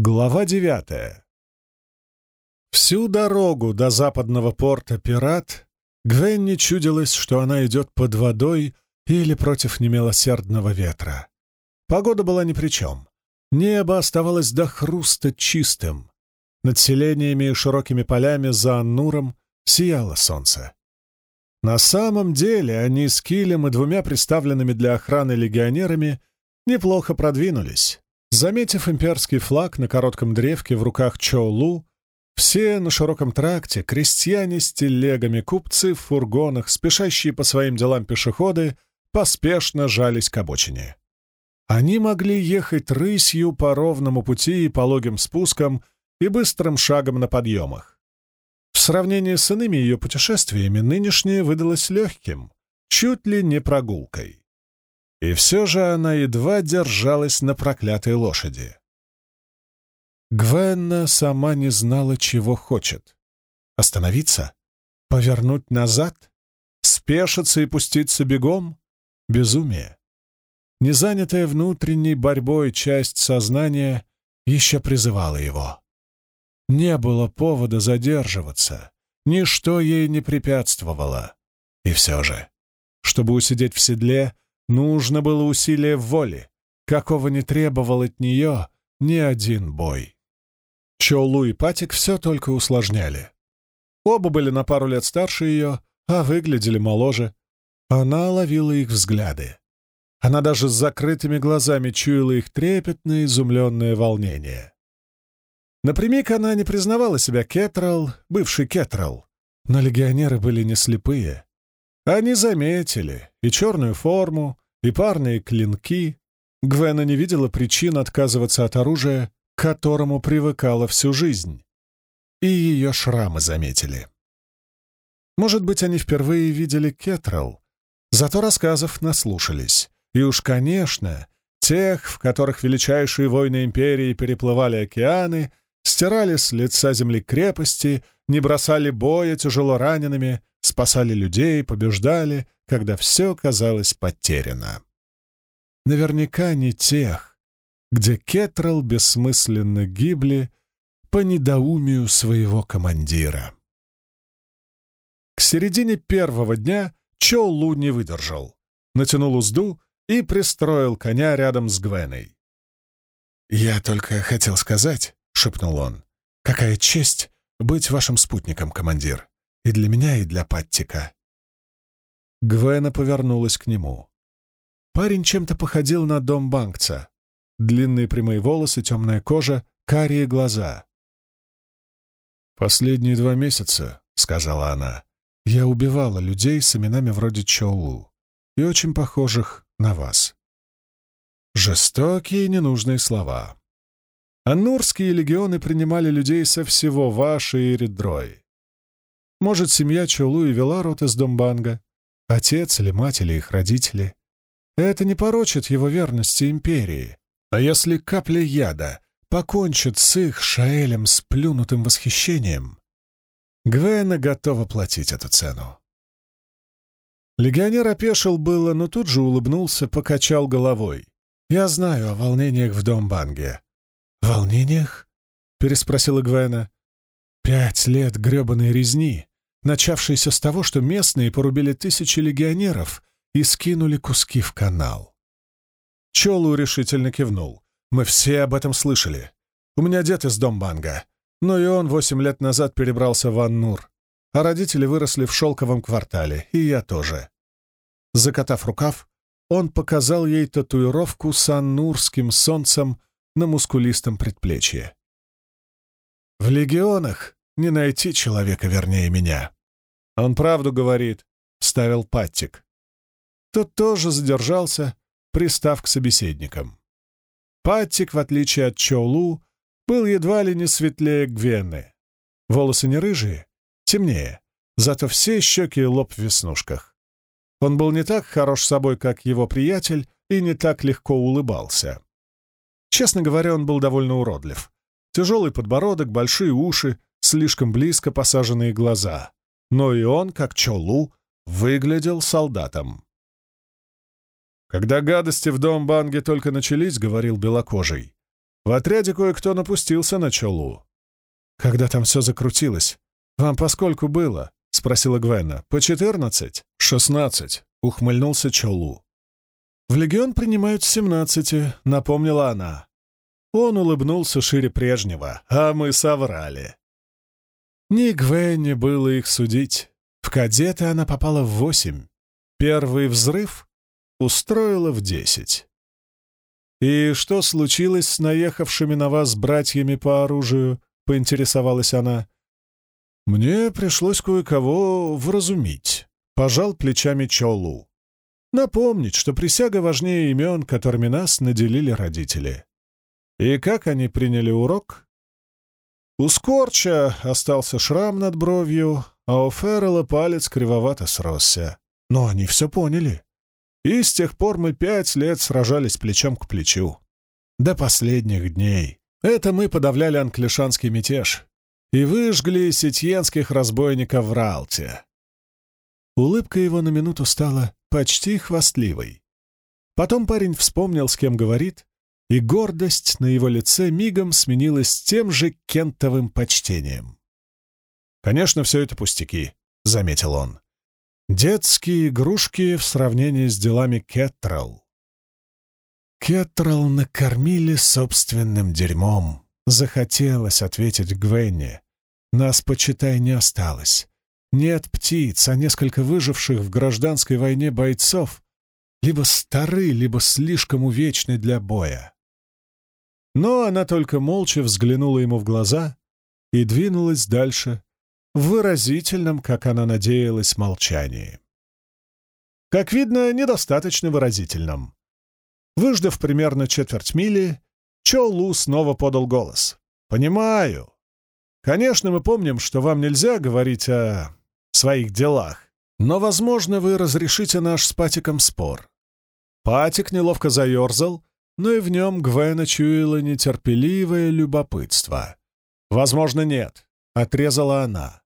Глава девятая. Всю дорогу до западного порта «Пират» Гвенни чудилось, что она идет под водой или против немилосердного ветра. Погода была ни при чем. Небо оставалось до хруста чистым. Над селениями и широкими полями за Аннуром сияло солнце. На самом деле они с Килем и двумя представленными для охраны легионерами неплохо продвинулись. Заметив имперский флаг на коротком древке в руках Чоулу, все на широком тракте, крестьяне с телегами, купцы в фургонах, спешащие по своим делам пешеходы, поспешно жались к обочине. Они могли ехать рысью по ровному пути и пологим спускам и быстрым шагом на подъемах. В сравнении с иными ее путешествиями нынешнее выдалось легким, чуть ли не прогулкой. И все же она едва держалась на проклятой лошади. Гвенна сама не знала, чего хочет. Остановиться? Повернуть назад? Спешиться и пуститься бегом? Безумие. Незанятая внутренней борьбой часть сознания еще призывала его. Не было повода задерживаться, ничто ей не препятствовало. И все же, чтобы усидеть в седле, нужно было усилие воли, какого не требовал от нее ни один бой. Чоулу и Патик все только усложняли. Оба были на пару лет старше ее, а выглядели моложе. Она ловила их взгляды. Она даже с закрытыми глазами чуяла их трепетное, изумленное волнение. Напрямик она не признавала себя Кетрал, бывший Кетрал, но легионеры были не слепые. Они заметили и черную форму, и парные клинки. Гвена не видела причин отказываться от оружия, к которому привыкала всю жизнь. И ее шрамы заметили. Может быть, они впервые видели Кетрал, зато рассказов наслушались. И уж, конечно, тех, в которых величайшие войны империи переплывали океаны, стирали с лица земли крепости, не бросали боя тяжело ранеными, спасали людей, побеждали, когда все казалось потеряно. Наверняка не тех, где Кетрал бессмысленно гибли по недоумию своего командира. К середине первого дня Чоулу не выдержал, натянул узду и пристроил коня рядом с Гвеной. «Я только хотел сказать», — шепнул он, — «какая честь быть вашим спутником, командир, и для меня, и для Паттика». Гвена повернулась к нему. Парень чем-то походил на дом Банкца, Длинные прямые волосы, темная кожа, карие глаза. «Последние два месяца», — сказала она, — «я убивала людей с именами вроде Чоулу и очень похожих на вас». Жестокие ненужные слова. Аннурские легионы принимали людей со всего Ваши и. Может, семья Чоулу и вела род из Домбанга, отец или мать или их родители. Это не порочит его верности империи, а если капля яда покончит с их Шаэлем сплюнутым восхищением, Гвена готова платить эту цену. Легионер опешил было, но тут же улыбнулся, покачал головой. «Я знаю о волнениях в Домбанге». «Волнениях?» — переспросила Гвена. «Пять лет гребаной резни, начавшейся с того, что местные порубили тысячи легионеров и скинули куски в канал. Чолу решительно кивнул. «Мы все об этом слышали. У меня дед из Домбанга, но и он восемь лет назад перебрался в Аннур, а родители выросли в шелковом квартале, и я тоже». Закатав рукав, он показал ей татуировку с аннурским солнцем на мускулистом предплечье. «В легионах не найти человека вернее меня». «Он правду говорит», — ставил Паттик. Тот тоже задержался, пристав к собеседникам. Паттик, в отличие от Чоулу, был едва ли не светлее Гвены. Волосы не рыжие, темнее, зато все щеки и лоб в веснушках. Он был не так хорош собой, как его приятель, и не так легко улыбался. Честно говоря, он был довольно уродлив. Тяжелый подбородок, большие уши, слишком близко посаженные глаза. Но и он, как Чолу, выглядел солдатом. «Когда гадости в дом Банге только начались, — говорил белокожий, — В отряде кое-кто напустился на Чолу. Когда там все закрутилось, вам поскольку было? — спросила Гвена. «По четырнадцать?» «Шестнадцать», — ухмыльнулся Чолу. «В легион принимают с семнадцати», — напомнила она. Он улыбнулся шире прежнего, а мы соврали. Ни Гвенне было их судить. В кадеты она попала в восемь. Первый взрыв устроила в десять. «И что случилось с наехавшими на вас братьями по оружию?» — поинтересовалась она. «Мне пришлось кое-кого вразумить», — пожал плечами Чолу. «Напомнить, что присяга важнее имен, которыми нас наделили родители». И как они приняли урок? У Скорча остался шрам над бровью, а у Феррелла палец кривовато сросся. Но они все поняли. И с тех пор мы пять лет сражались плечом к плечу. До последних дней. Это мы подавляли анклишанский мятеж и выжгли сетьенских разбойников в Ралте. Улыбка его на минуту стала почти хвастливой. Потом парень вспомнил, с кем говорит, и гордость на его лице мигом сменилась тем же кентовым почтением. «Конечно, все это пустяки», — заметил он. «Детские игрушки в сравнении с делами Кеттрелл». «Кеттрелл накормили собственным дерьмом», — захотелось ответить Гвенни. «Нас, почитай, не осталось. Нет птиц, а несколько выживших в гражданской войне бойцов либо стары, либо слишком увечны для боя. Но она только молча взглянула ему в глаза и двинулась дальше, в выразительном, как она надеялась, молчании. Как видно, недостаточно выразительном. Выждав примерно четверть мили, Чо Лу снова подал голос. «Понимаю. Конечно, мы помним, что вам нельзя говорить о своих делах, но, возможно, вы разрешите наш с Патиком спор». Патик неловко заерзал, но и в нем Гвена чуяла нетерпеливое любопытство. «Возможно, нет», — отрезала она.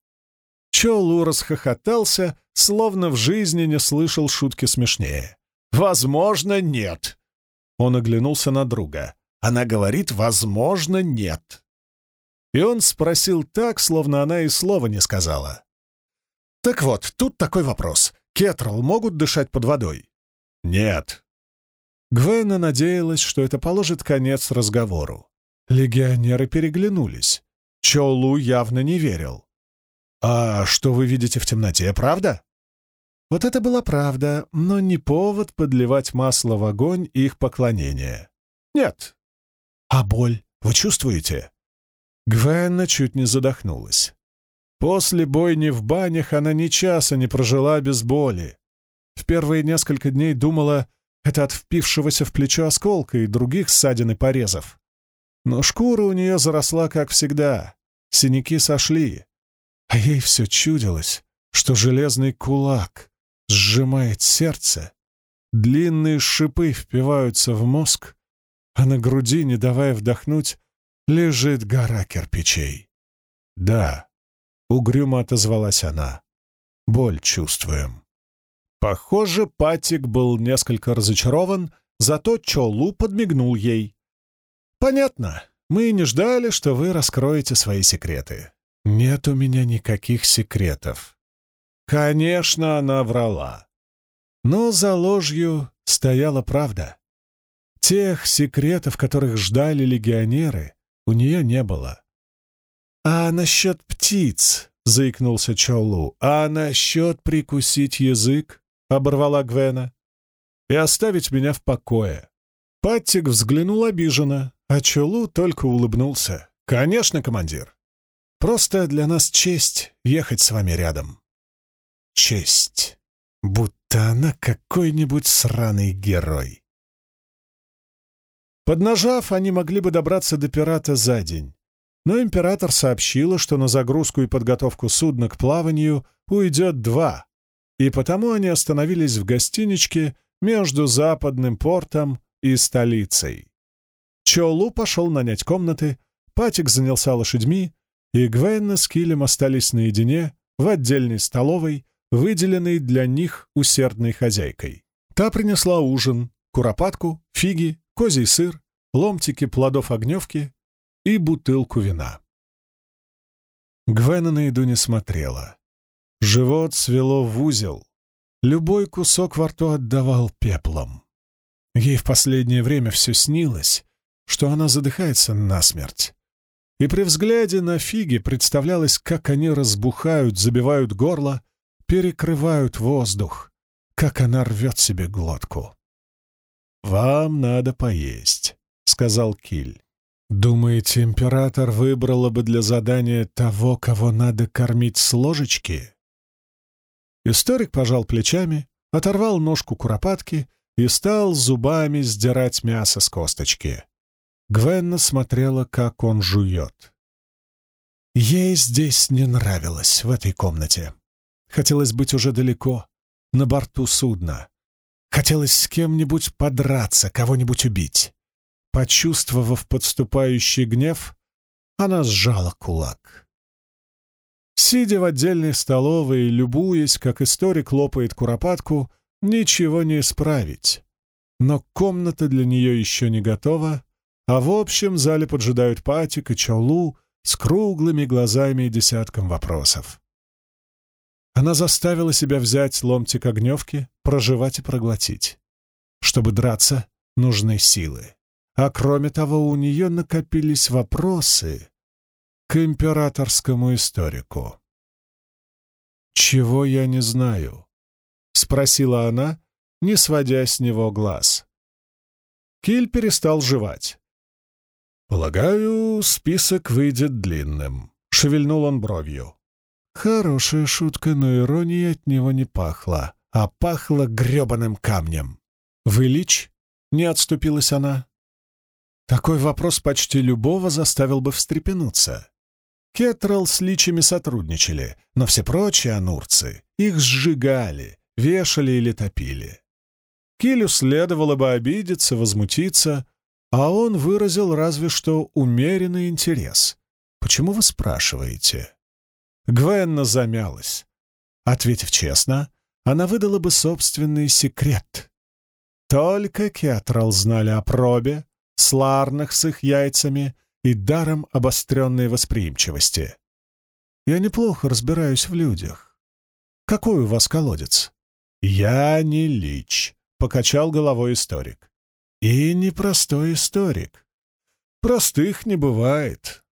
Чолу расхохотался, словно в жизни не слышал шутки смешнее. «Возможно, нет». Он оглянулся на друга. Она говорит «возможно, нет». И он спросил так, словно она и слова не сказала. «Так вот, тут такой вопрос. Кетрал могут дышать под водой?» «Нет», Гвена надеялась, что это положит конец разговору. Легионеры переглянулись. Чолу явно не верил. «А что вы видите в темноте, правда?» Вот это была правда, но не повод подливать масло в огонь их поклонения. «Нет». «А боль вы чувствуете?» Гвенна чуть не задохнулась. После бойни в банях она ни часа не прожила без боли. В первые несколько дней думала, это от впившегося в плечо осколка и других ссадин и порезов. Но шкура у нее заросла, как всегда. Синяки сошли. А ей все чудилось, что железный кулак сжимает сердце, длинные шипы впиваются в мозг, а на груди, не давая вдохнуть, лежит гора кирпичей. «Да», — угрюмо отозвалась она, — «боль чувствуем». Похоже, Патик был несколько разочарован, зато Чолу подмигнул ей. «Понятно. Мы не ждали, что вы раскроете свои секреты. Нет у меня никаких секретов». Конечно, она врала. Но за ложью стояла правда. Тех секретов, которых ждали легионеры, у нее не было. «А насчет птиц?» — заикнулся Чолу. «А насчет прикусить язык?» — оборвала Гвена, — «и оставить меня в покое». Паттик взглянул обиженно, а Чулу только улыбнулся. «Конечно, командир. Просто для нас честь ехать с вами рядом». «Честь. Будто она какой-нибудь сраный герой». Поднажав, они могли бы добраться до пирата за день. Но император сообщила, что на загрузку и подготовку судна к плаванию уйдет два, и потому они остановились в гостиничке между западным портом и столицей. Чолу пошел нанять комнаты, Патик занялся лошадьми, и Гвенна с Килем остались наедине в отдельной столовой, выделенной для них усердной хозяйкой. Та принесла ужин, куропатку, фиги, козий сыр, ломтики плодов огневки и бутылку вина. Гвена на еду не смотрела. Живот свело в узел. Любой кусок во рту отдавал пеплом. Ей в последнее время все снилось, что она задыхается насмерть. И при взгляде на фиги представлялось, как они разбухают, забивают горло, перекрывают воздух, как она рвет себе глотку. «Вам надо поесть», — сказал Киль. «Думаете, император выбрала бы для задания того, кого надо кормить с ложечки?» Историк пожал плечами, оторвал ножку куропатки и стал зубами сдирать мясо с косточки. Гвенна смотрела, как он жует. Ей здесь не нравилось, в этой комнате. Хотелось быть уже далеко, на борту судна. Хотелось с кем-нибудь подраться, кого-нибудь убить. Почувствовав подступающий гнев, она сжала кулак. Сидя в отдельной столовой и любуясь, как историк лопает куропатку, ничего не исправить. Но комната для нее еще не готова, а в общем зале поджидают Патик и Чолу с круглыми глазами и десятком вопросов. Она заставила себя взять ломтик огневки, проживать и проглотить. Чтобы драться, нужны силы. А кроме того, у нее накопились вопросы к императорскому историку. «Чего я не знаю?» — спросила она, не сводя с него глаз. Киль перестал жевать. «Полагаю, список выйдет длинным», — шевельнул он бровью. Хорошая шутка, но иронии от него не пахло, а пахло гребаным камнем. «Вы лич?» — не отступилась она. Такой вопрос почти любого заставил бы встрепенуться. Кетрал с личами сотрудничали, но все прочие анурцы их сжигали, вешали или топили. Килю следовало бы обидеться, возмутиться, а он выразил разве что умеренный интерес. «Почему вы спрашиваете?» Гвенна замялась. Ответив честно, она выдала бы собственный секрет. Только Кетрал знали о пробе, сларнах с их яйцами и даром обостренной восприимчивости. Я неплохо разбираюсь в людях. Какой у вас колодец? Я не лич, — покачал головой историк. И непростой историк. Простых не бывает.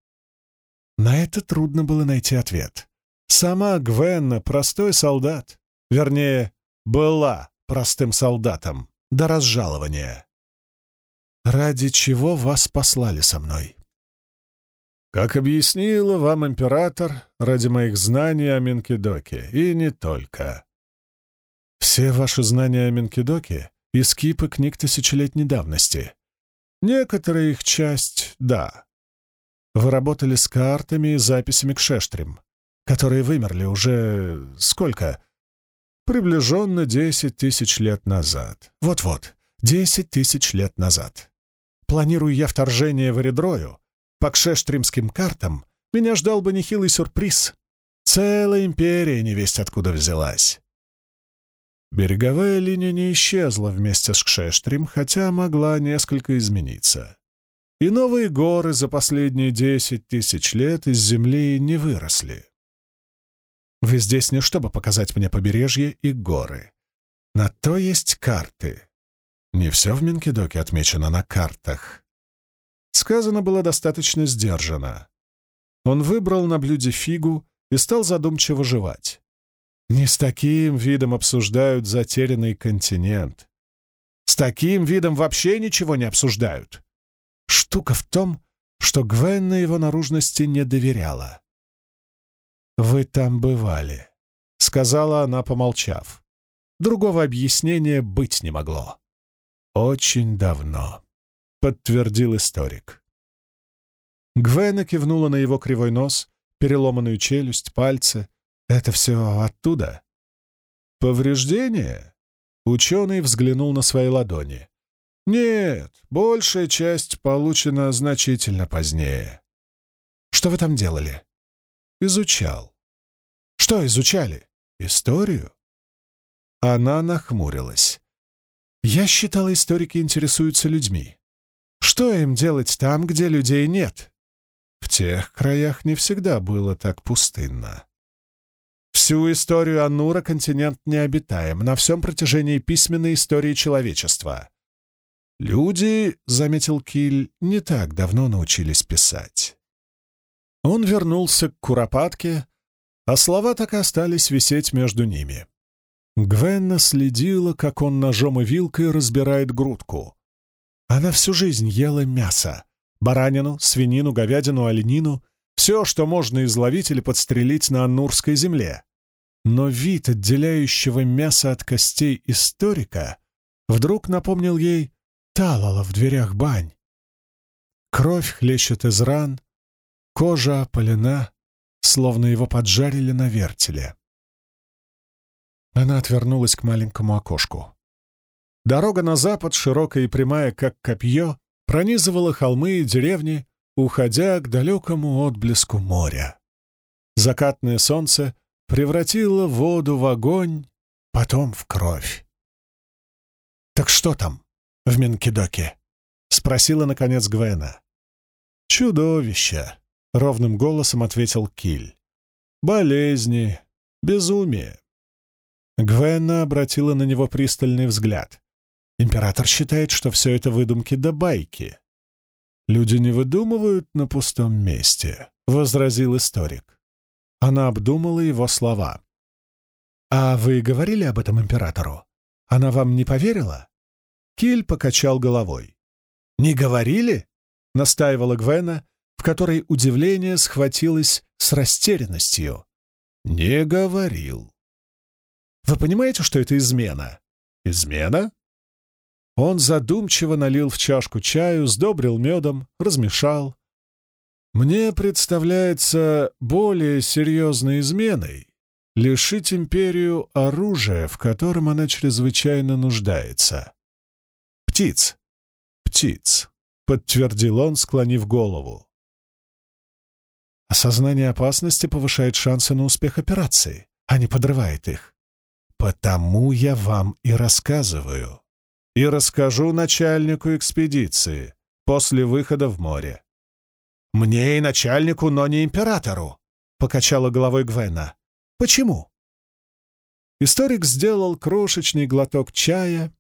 На это трудно было найти ответ. Сама Гвенна — простой солдат. Вернее, была простым солдатом до разжалования. «Ради чего вас послали со мной?» «Как объяснила вам император, ради моих знаний о Минкидоке, и не только». «Все ваши знания о Минкидоке — из кипы книг тысячелетней давности. Некоторая их часть — да, вы работали с картами и записями к шештрим, которые вымерли уже... сколько? Приближенно десять тысяч лет назад. Вот-вот, десять тысяч лет назад. Планирую я вторжение в Эридрою, по кшештримским картам меня ждал бы нехилый сюрприз. Целая империя невесть откуда взялась. Береговая линия не исчезла вместе с Кшештрим, хотя могла несколько измениться и новые горы за последние десять тысяч лет из земли не выросли. Вы здесь не чтобы показать мне побережье и горы. На то есть карты. Не все в Минкидоке отмечено на картах. Сказано было достаточно сдержанно. Он выбрал на блюде фигу и стал задумчиво жевать. Не с таким видом обсуждают затерянный континент. С таким видом вообще ничего не обсуждают. Штука в том, что Гвенна его наружности не доверяла. «Вы там бывали», — сказала она, помолчав. Другого объяснения быть не могло. «Очень давно», — подтвердил историк. Гвена кивнула на его кривой нос, переломанную челюсть, пальцы. «Это все оттуда?» «Повреждение?» Ученый взглянул на свои ладони. Нет, большая часть получена значительно позднее. Что вы там делали? Изучал. Что изучали? Историю? Она нахмурилась. Я считала, историки интересуются людьми. Что им делать там, где людей нет? В тех краях не всегда было так пустынно. Всю историю Анура континент необитаем, на всем протяжении письменной истории человечества. Люди, — заметил Киль, — не так давно научились писать. Он вернулся к Куропатке, а слова так и остались висеть между ними. Гвенна следила, как он ножом и вилкой разбирает грудку. Она всю жизнь ела мясо — баранину, свинину, говядину, оленину — все, что можно изловить или подстрелить на Аннурской земле. Но вид отделяющего мясо от костей историка вдруг напомнил ей Талала в дверях бань. Кровь хлещет из ран, кожа опалена, словно его поджарили на вертеле. Она отвернулась к маленькому окошку. Дорога на запад, широкая и прямая, как копье, пронизывала холмы и деревни, уходя к далекому отблеску моря. Закатное солнце превратило воду в огонь, потом в кровь. «Так что там в Минкидоке?» — спросила, наконец, Гвена. «Чудовище!» — ровным голосом ответил Киль. «Болезни, безумие». Гвена обратила на него пристальный взгляд. Император считает, что все это выдумки да байки. «Люди не выдумывают на пустом месте», — возразил историк. Она обдумала его слова. «А вы говорили об этом императору? Она вам не поверила?» Киль покачал головой. «Не говорили?» — настаивала Гвена, в которой удивление схватилось с растерянностью. «Не говорил». «Вы понимаете, что это измена?» «Измена?» Он задумчиво налил в чашку чаю, сдобрил медом, размешал. Мне представляется более серьезной изменой лишить империю оружия, в котором она чрезвычайно нуждается. Птиц. Птиц, подтвердил он, склонив голову. Осознание опасности повышает шансы на успех операции, а не подрывает их. Потому я вам и рассказываю. И расскажу начальнику экспедиции после выхода в море. «Мне и начальнику, но не императору», — покачала головой Гвена. «Почему?» Историк сделал крошечный глоток чая,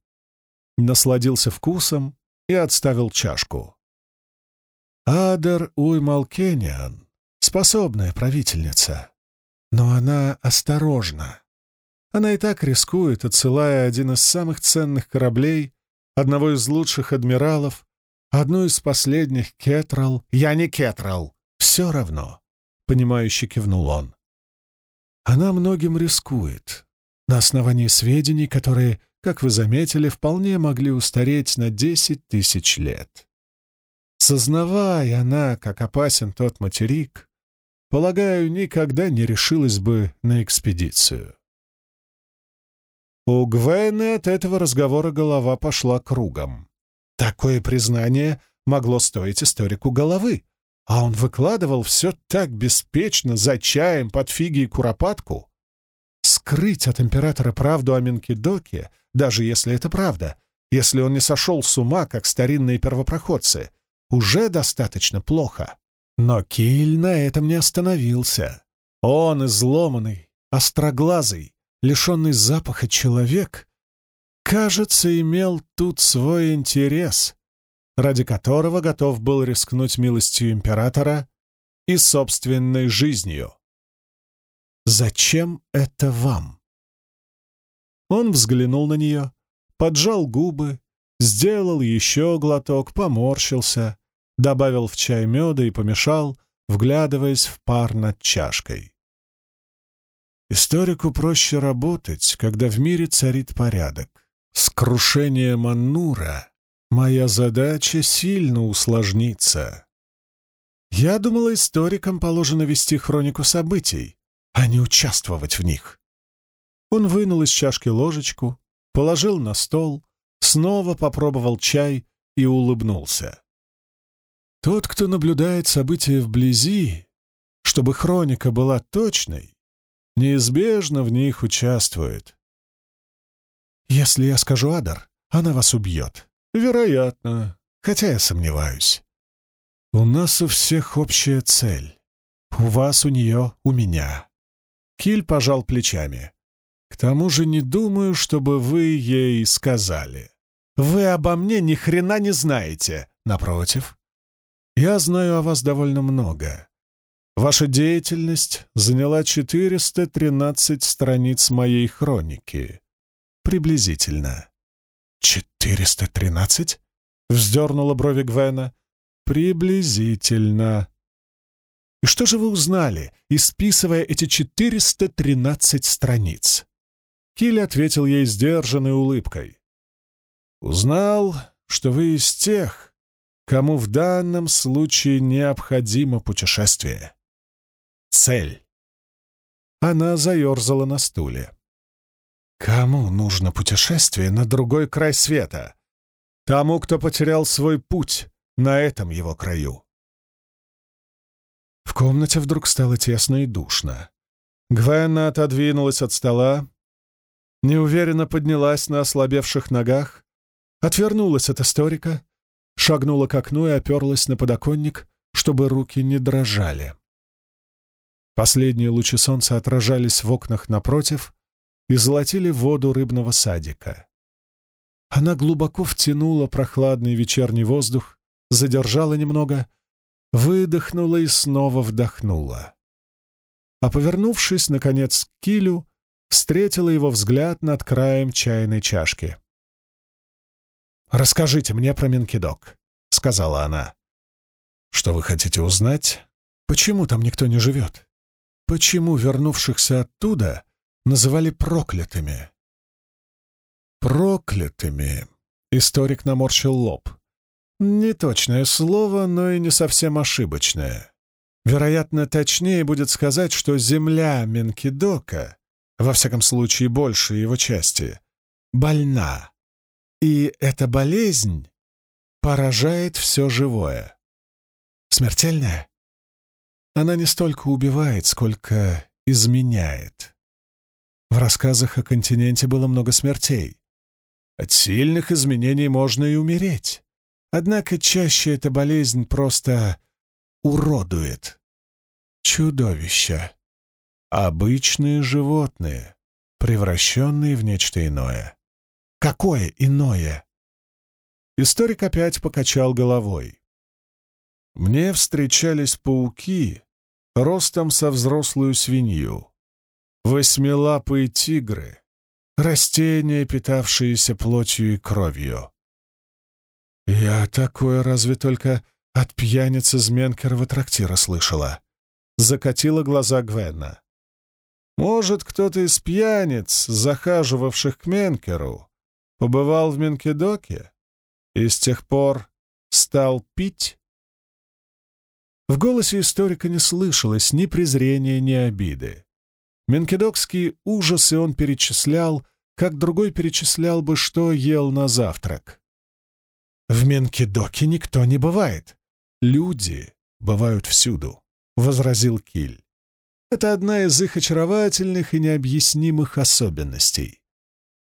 насладился вкусом и отставил чашку. Адер Уймалкениан — способная правительница, но она осторожна. Она и так рискует, отсылая один из самых ценных кораблей, одного из лучших адмиралов, Одну из последних Кетрал... Я не Кетрал. Все равно. Понимающе кивнул он. Она многим рискует. На основании сведений, которые, как вы заметили, вполне могли устареть на десять тысяч лет. Сознавая она, как опасен тот материк, полагаю, никогда не решилась бы на экспедицию. У Гвены от этого разговора голова пошла кругом. Такое признание могло стоить историку головы, а он выкладывал все так беспечно за чаем под фиги и куропатку. Скрыть от императора правду о Минкидоке, даже если это правда, если он не сошел с ума, как старинные первопроходцы, уже достаточно плохо. Но Киль на этом не остановился. Он, изломанный, остроглазый, лишенный запаха человек, кажется, имел тут свой интерес, ради которого готов был рискнуть милостью императора и собственной жизнью. «Зачем это вам?» Он взглянул на нее, поджал губы, сделал еще глоток, поморщился, добавил в чай меда и помешал, вглядываясь в пар над чашкой. Историку проще работать, когда в мире царит порядок. С крушением Аннура моя задача сильно усложнится. Я думала, историкам положено вести хронику событий, а не участвовать в них. Он вынул из чашки ложечку, положил на стол, снова попробовал чай и улыбнулся. Тот, кто наблюдает события вблизи, чтобы хроника была точной, неизбежно в них участвует. «Если я скажу Адар, она вас убьет». «Вероятно. хотя я сомневаюсь. У нас у всех общая цель. У вас, у нее, у меня. Киль пожал плечами. К тому же не думаю, чтобы вы ей сказали. Вы обо мне ни хрена не знаете. Напротив, я знаю о вас довольно много. Ваша деятельность заняла 413 страниц моей хроники. Приблизительно. «413?» — вздернула брови Гвена. «Приблизительно». «И что же вы узнали, исписывая эти 413 страниц?» Килли ответил ей сдержанной улыбкой. «Узнал, что вы из тех, кому в данном случае необходимо путешествие. Цель». Она заерзала на стуле. Кому нужно путешествие на другой край света? Тому, кто потерял свой путь на этом его краю. В комнате вдруг стало тесно и душно. Гвенна отодвинулась от стола, неуверенно поднялась на ослабевших ногах, отвернулась от историка, шагнула к окну и оперлась на подоконник, чтобы руки не дрожали. Последние лучи солнца отражались в окнах напротив, и золотили воду рыбного садика. Она глубоко втянула прохладный вечерний воздух, задержала немного, выдохнула и снова вдохнула. А повернувшись, наконец, к килю, встретила его взгляд над краем чайной чашки. «Расскажите мне про Минкидок», — сказала она. «Что вы хотите узнать? Почему там никто не живет? Почему вернувшихся оттуда называли проклятыми. Проклятыми. Историк наморщил лоб. Неточное слово, но и не совсем ошибочное. Вероятно, точнее будет сказать, что земля Менкидока, во всяком случае большей его части, больна. И эта болезнь поражает все живое. Смертельная? Она не столько убивает, сколько изменяет. В рассказах о континенте было много смертей. От сильных изменений можно и умереть. Однако чаще эта болезнь просто уродует. Чудовища. Обычные животные, превращенные в нечто иное. Какое иное? Историк опять покачал головой. Мне встречались пауки ростом со взрослую свинью восьмилапые тигры, растения, питавшиеся плотью и кровью. Я такое разве только от пьяницы из Менкерова трактира слышала. Закатила глаза Гвенна. Может, кто-то из пьяниц, захаживавших к Менкеру, побывал в Менкедоке и с тех пор стал пить? В голосе историка не слышалось ни презрения, ни обиды. Менкедокские ужасы он перечислял, как другой перечислял бы, что ел на завтрак. «В Менкедоке никто не бывает. Люди бывают всюду», — возразил Киль. «Это одна из их очаровательных и необъяснимых особенностей.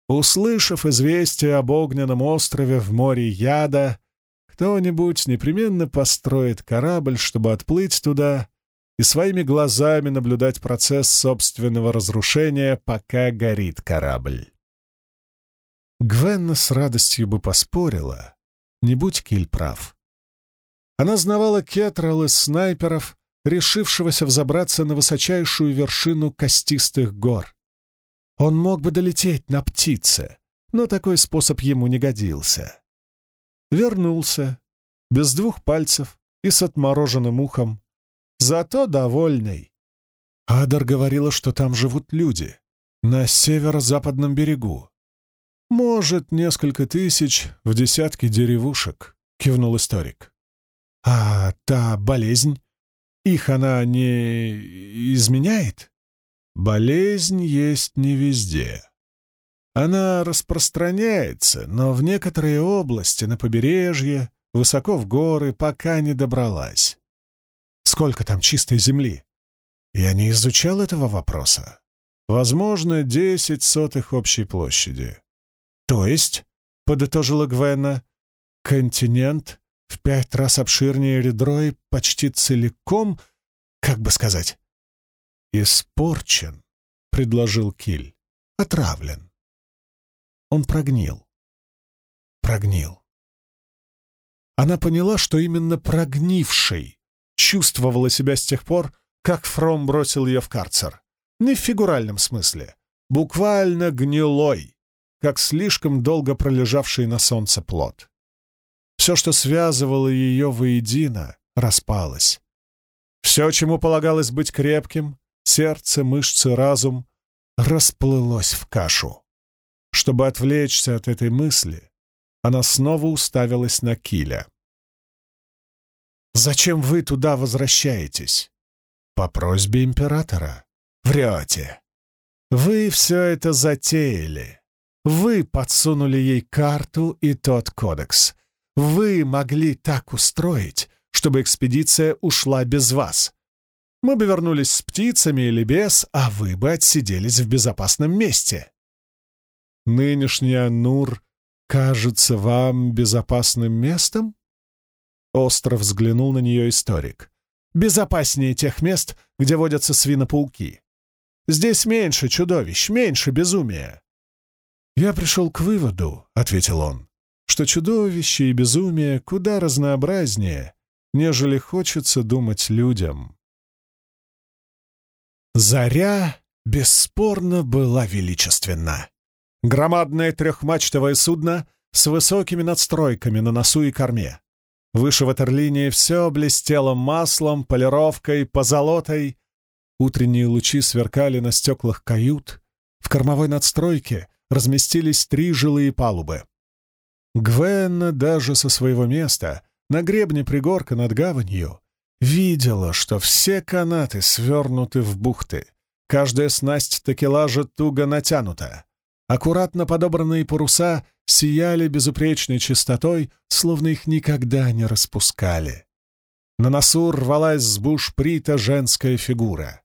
Услышав известие об огненном острове в море Яда, кто-нибудь непременно построит корабль, чтобы отплыть туда и своими глазами наблюдать процесс собственного разрушения, пока горит корабль. Гвенна с радостью бы поспорила, не будь Киль прав. Она знавала Кетрал из снайперов, решившегося взобраться на высочайшую вершину костистых гор. Он мог бы долететь на птице, но такой способ ему не годился. Вернулся, без двух пальцев и с отмороженным ухом, зато довольный. Адар говорила, что там живут люди, на северо-западном берегу. «Может, несколько тысяч в десятки деревушек», — кивнул историк. «А та болезнь? Их она не изменяет?» «Болезнь есть не везде. Она распространяется, но в некоторые области на побережье, высоко в горы, пока не добралась. Сколько там чистой земли? Я не изучал этого вопроса. Возможно, десять сотых общей площади. То есть, — подытожила Гвена, Континент в пять раз обширнее Редрой почти целиком, как бы сказать, испорчен, — предложил Киль, — отравлен. Он прогнил. Прогнил. Она поняла, что именно прогнившей чувствовала себя с тех пор, как Фром бросил ее в карцер. Не в фигуральном смысле, буквально гнилой, как слишком долго пролежавший на солнце плод. Все, что связывало ее воедино, распалось. Все, чему полагалось быть крепким, сердце, мышцы, разум, расплылось в кашу. Чтобы отвлечься от этой мысли, она снова уставилась на Киля. «Зачем вы туда возвращаетесь?» «По просьбе императора». «Врете. Вы все это затеяли. Вы подсунули ей карту и тот кодекс. Вы могли так устроить, чтобы экспедиция ушла без вас. Мы бы вернулись с птицами или без, а вы бы отсиделись в безопасном месте. Нынешний Анур кажется вам безопасным местом? Остро взглянул на нее историк. Безопаснее тех мест, где водятся свинопауки. Здесь меньше чудовищ, меньше безумия. «Я пришел к выводу», — ответил он, что чудовище и безумие куда разнообразнее, нежели хочется думать людям. Заря бесспорно была величественна. Громадное трехмачтовое судно с высокими надстройками на носу и корме. Выше ватерлинии все блестело маслом, полировкой, позолотой. Утренние лучи сверкали на стеклах кают. В кормовой надстройке разместились три жилые палубы. Гвенна даже со своего места, на гребне пригорка над гаванью, видела, что все канаты свернуты в бухты, каждая снасть такелажа туго натянута. Аккуратно подобранные паруса сияли безупречной чистотой, словно их никогда не распускали. На носу рвалась с бушприта женская фигура.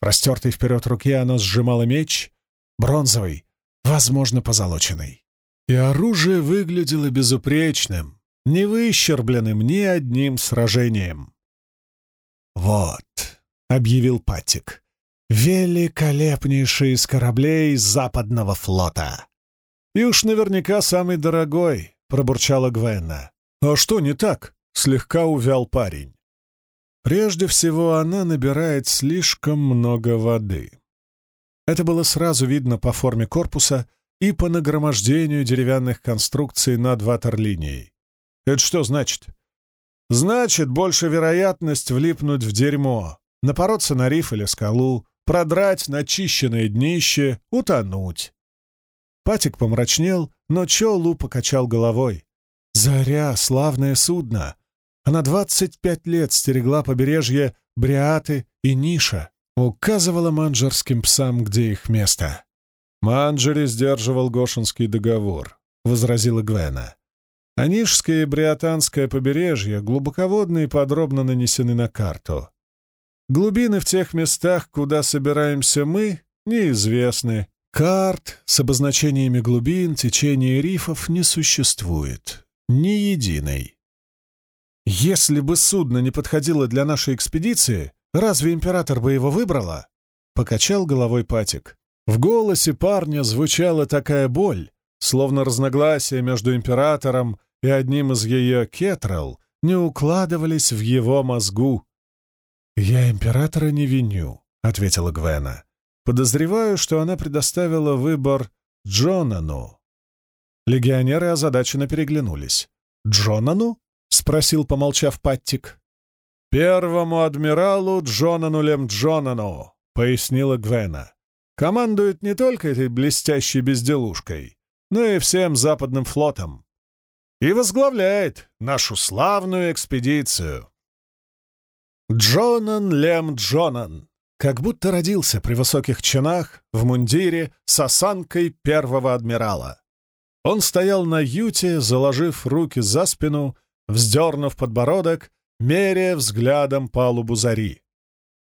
Простертой вперед руке она сжимала меч, бронзовый, возможно, позолоченный и оружие выглядело безупречным, не выщербленным ни одним сражением. «Вот», — объявил Патик, — «великолепнейший из кораблей Западного флота». «И уж наверняка самый дорогой», — пробурчала Гвенна. «А что не так?» — слегка увял парень. Прежде всего, она набирает слишком много воды. Это было сразу видно по форме корпуса и по нагромождению деревянных конструкций над ватерлинией. Это что значит? Значит, больше вероятность влипнуть в дерьмо, напороться на риф или скалу, продрать начищенное днище, утонуть. Патик помрачнел, но Чолу покачал головой. «Заря — славное судно. Она двадцать пять лет стерегла побережье Бриаты и Ниша, указывала манджерским псам, где их место. «Манджери сдерживал Гошинский договор», — возразила Гвена. Анишское и Бриатанское побережье глубоководно и подробно нанесены на карту. Глубины в тех местах, куда собираемся мы, неизвестны. Карт с обозначениями глубин, течений и рифов не существует. Ни единой. Если бы судно не подходило для нашей экспедиции, разве император бы его выбрала? Покачал головой Патик. В голосе парня звучала такая боль, словно разногласия между императором и одним из ее кетрал не укладывались в его мозгу. «Я императора не виню», — ответила Гвена. «Подозреваю, что она предоставила выбор Джонану». Легионеры озадаченно переглянулись. «Джонану?» — спросил, помолчав Паттик. «Первому адмиралу Джонану Лем Джонану», — пояснила Гвена командует не только этой блестящей безделушкой, но и всем западным флотом. И возглавляет нашу славную экспедицию. Джонан Лем Джонан как будто родился при высоких чинах, в мундире, с осанкой первого адмирала. Он стоял на юте, заложив руки за спину, вздернув подбородок, меряя взглядом палубу зари.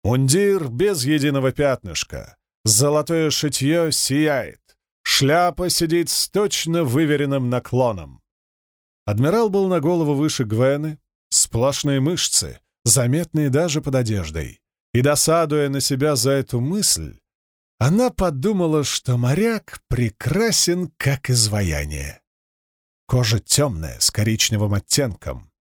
Мундир без единого пятнышка, Золотое шитье сияет. Шляпа сидит с точно выверенным наклоном. Адмирал был на голову выше Гвены, сплошные мышцы, заметные даже под одеждой. И, досадуя на себя за эту мысль, она подумала, что моряк прекрасен, как изваяние. Кожа темная, с коричневым оттенком.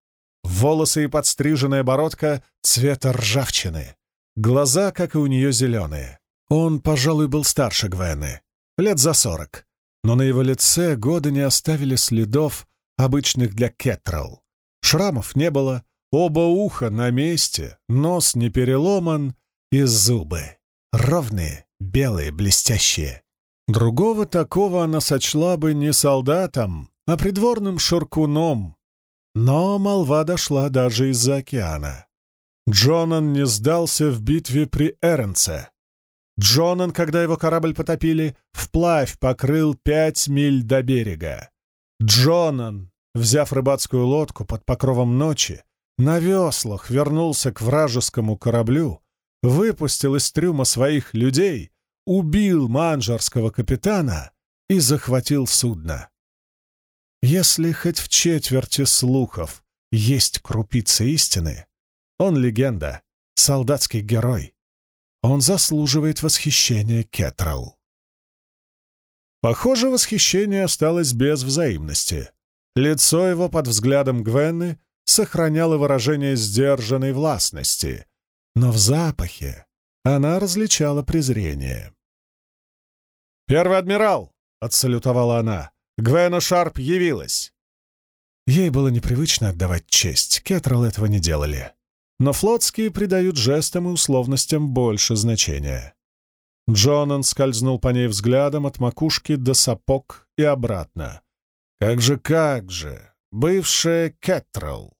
Волосы и подстриженная бородка цвета ржавчины. Глаза, как и у нее, зеленые. Он, пожалуй, был старше Гвены, лет за сорок. Но на его лице годы не оставили следов, обычных для Кеттрелл. Шрамов не было, оба уха на месте, нос не переломан и зубы ровные, белые, блестящие. Другого такого она сочла бы не солдатом, а придворным шуркуном. Но молва дошла даже из-за океана. Джонан не сдался в битве при Эренце. Джонан, когда его корабль потопили, вплавь покрыл пять миль до берега. Джонан, взяв рыбацкую лодку под покровом ночи, на веслах вернулся к вражескому кораблю, выпустил из трюма своих людей, убил манжарского капитана и захватил судно. Если хоть в четверти слухов есть крупица истины, он легенда, солдатский герой. Он заслуживает восхищения Кетрал. Похоже, восхищение осталось без взаимности. Лицо его под взглядом Гвенны сохраняло выражение сдержанной властности, но в запахе она различала презрение. «Первый адмирал!» — отсалютовала она. «Гвена Шарп явилась!» Ей было непривычно отдавать честь, Кетрал этого не делали. Но флотские придают жестам и условностям больше значения. Джонан скользнул по ней взглядом от макушки до сапог и обратно. «Как же, как же! Бывшая Кетрал!»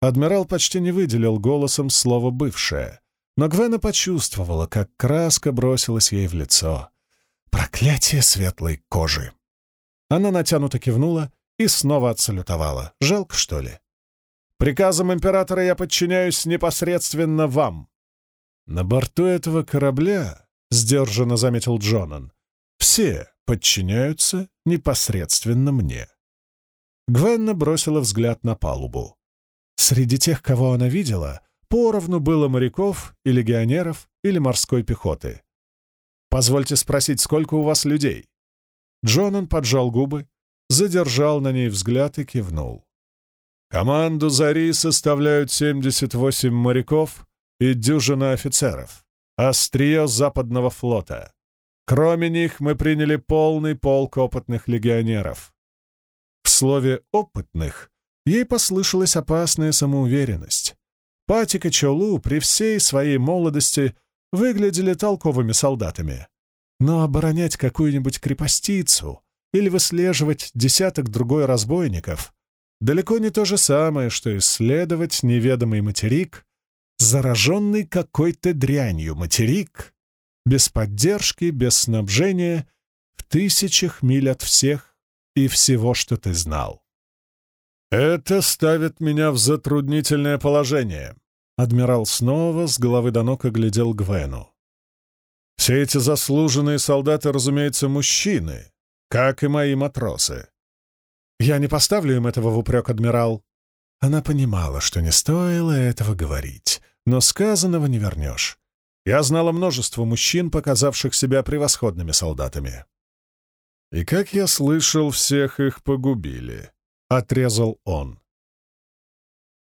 Адмирал почти не выделил голосом слово «бывшая», но Гвена почувствовала, как краска бросилась ей в лицо. Проклятие светлой кожи! Она натянуто кивнула и снова отсалютовала. Жалко, что ли? Приказом императора я подчиняюсь непосредственно вам. На борту этого корабля, — сдержанно заметил Джонан, — все подчиняются непосредственно мне. Гвенна бросила взгляд на палубу. Среди тех, кого она видела, поровну было моряков и легионеров или морской пехоты. «Позвольте спросить, сколько у вас людей?» Джонан поджал губы, задержал на ней взгляд и кивнул. Команду «Зари» составляют 78 моряков и дюжина офицеров. Острие Западного флота. Кроме них мы приняли полный полк опытных легионеров. В слове «опытных» ей послышалась опасная самоуверенность. Патика Чолу при всей своей молодости выглядели толковыми солдатами. Но оборонять какую-нибудь крепостицу или выслеживать десяток другой разбойников далеко не то же самое, что исследовать неведомый материк, зараженный какой-то дрянью материк, без поддержки, без снабжения, в тысячах миль от всех и всего, что ты знал. «Это ставит меня в затруднительное положение», — адмирал снова с головы до ног оглядел Гвену. «Все эти заслуженные солдаты, разумеется, мужчины, как и мои матросы. Я не поставлю им этого в упрек, адмирал». Она понимала, что не стоило этого говорить, но сказанного не вернешь. Я знала множество мужчин, показавших себя превосходными солдатами. И, как я слышал, всех их погубили, — отрезал он.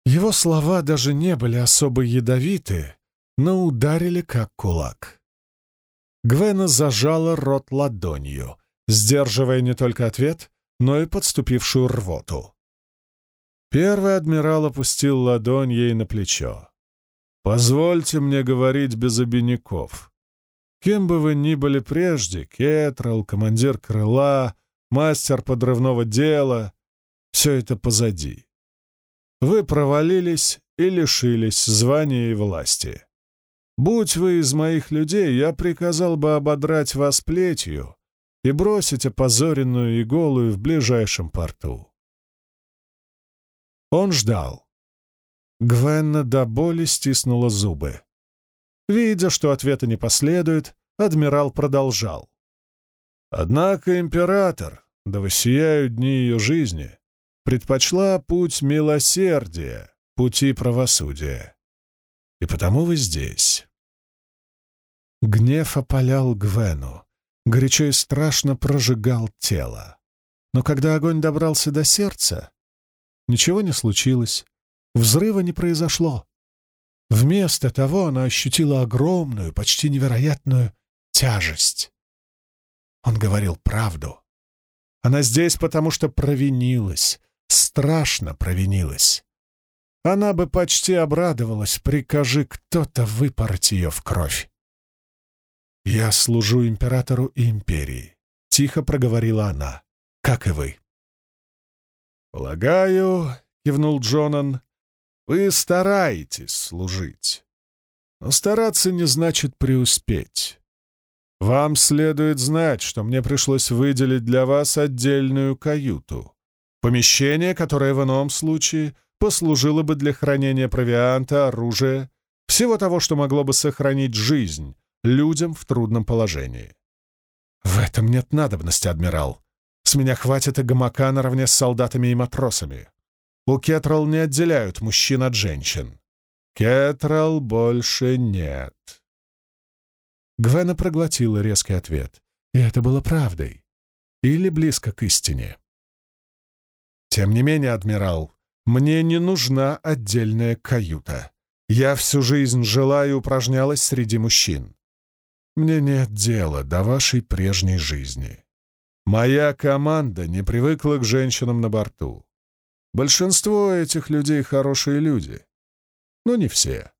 Его слова даже не были особо ядовиты, но ударили как кулак. Гвена зажала рот ладонью, сдерживая не только ответ, но и подступившую рвоту. Первый адмирал опустил ладонь ей на плечо. «Позвольте мне говорить без обиняков. Кем бы вы ни были прежде, Кетрал, командир крыла, мастер подрывного дела, все это позади. Вы провалились и лишились звания и власти. Будь вы из моих людей, я приказал бы ободрать вас плетью и бросить опозоренную и в ближайшем порту. Он ждал. Гвенна до боли стиснула зубы. Видя, что ответа не последует, адмирал продолжал. Однако император, да воссияют дни ее жизни, предпочла путь милосердия, пути правосудия. И потому вы здесь. Гнев опалял Гвену, горячо и страшно прожигал тело. Но когда огонь добрался до сердца, ничего не случилось, взрыва не произошло. Вместо того она ощутила огромную, почти невероятную тяжесть. Он говорил правду. Она здесь, потому что провинилась, страшно провинилась. Она бы почти обрадовалась, прикажи кто-то выпороть ее в кровь. «Я служу императору и империи», — тихо проговорила она, — «как и вы». «Полагаю», — кивнул Джонан, — «вы стараетесь служить. Но стараться не значит преуспеть. Вам следует знать, что мне пришлось выделить для вас отдельную каюту. Помещение, которое в ином случае послужило бы для хранения провианта, оружия, всего того, что могло бы сохранить жизнь людям в трудном положении. В этом нет надобности, адмирал. С меня хватит и гамака наравне с солдатами и матросами. У Кетрал не отделяют мужчин от женщин. Кетрал больше нет. Гвена проглотила резкий ответ. И это было правдой. Или близко к истине. Тем не менее, адмирал, мне не нужна отдельная каюта. Я всю жизнь жила и упражнялась среди мужчин. Мне нет дела до вашей прежней жизни. Моя команда не привыкла к женщинам на борту. Большинство этих людей хорошие люди, но не все.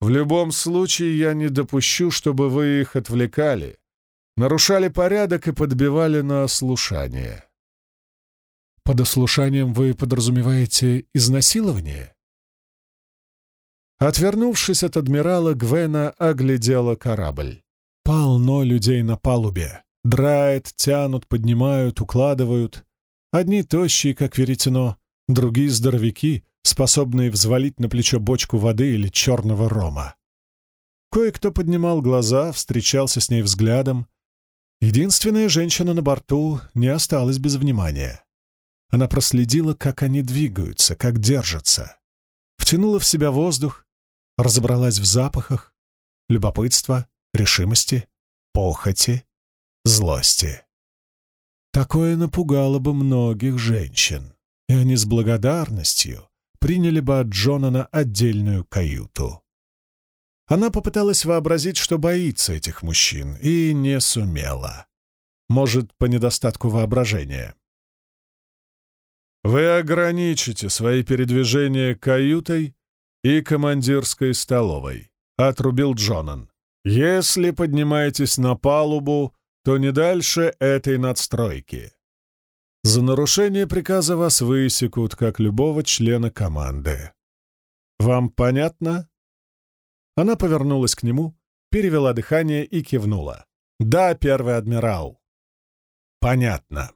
В любом случае я не допущу, чтобы вы их отвлекали, нарушали порядок и подбивали на ослушание. Под ослушанием вы подразумеваете изнасилование? Отвернувшись от адмирала, Гвена оглядела корабль. Полно людей на палубе. Драет, тянут, поднимают, укладывают. Одни тощие, как веретено, другие здоровяки, способные взвалить на плечо бочку воды или черного рома. Кое-кто поднимал глаза, встречался с ней взглядом. Единственная женщина на борту не осталась без внимания. Она проследила, как они двигаются, как держатся. Втянула в себя воздух, разобралась в запахах, любопытства, решимости, похоти, злости. Такое напугало бы многих женщин, и они с благодарностью приняли бы от Джонана отдельную каюту. Она попыталась вообразить, что боится этих мужчин, и не сумела. Может, по недостатку воображения. «Вы ограничите свои передвижения каютой и командирской столовой», — отрубил Джонан. «Если поднимаетесь на палубу, то не дальше этой надстройки. За нарушение приказа вас высекут, как любого члена команды. Вам понятно?» Она повернулась к нему, перевела дыхание и кивнула. «Да, первый адмирал». «Понятно».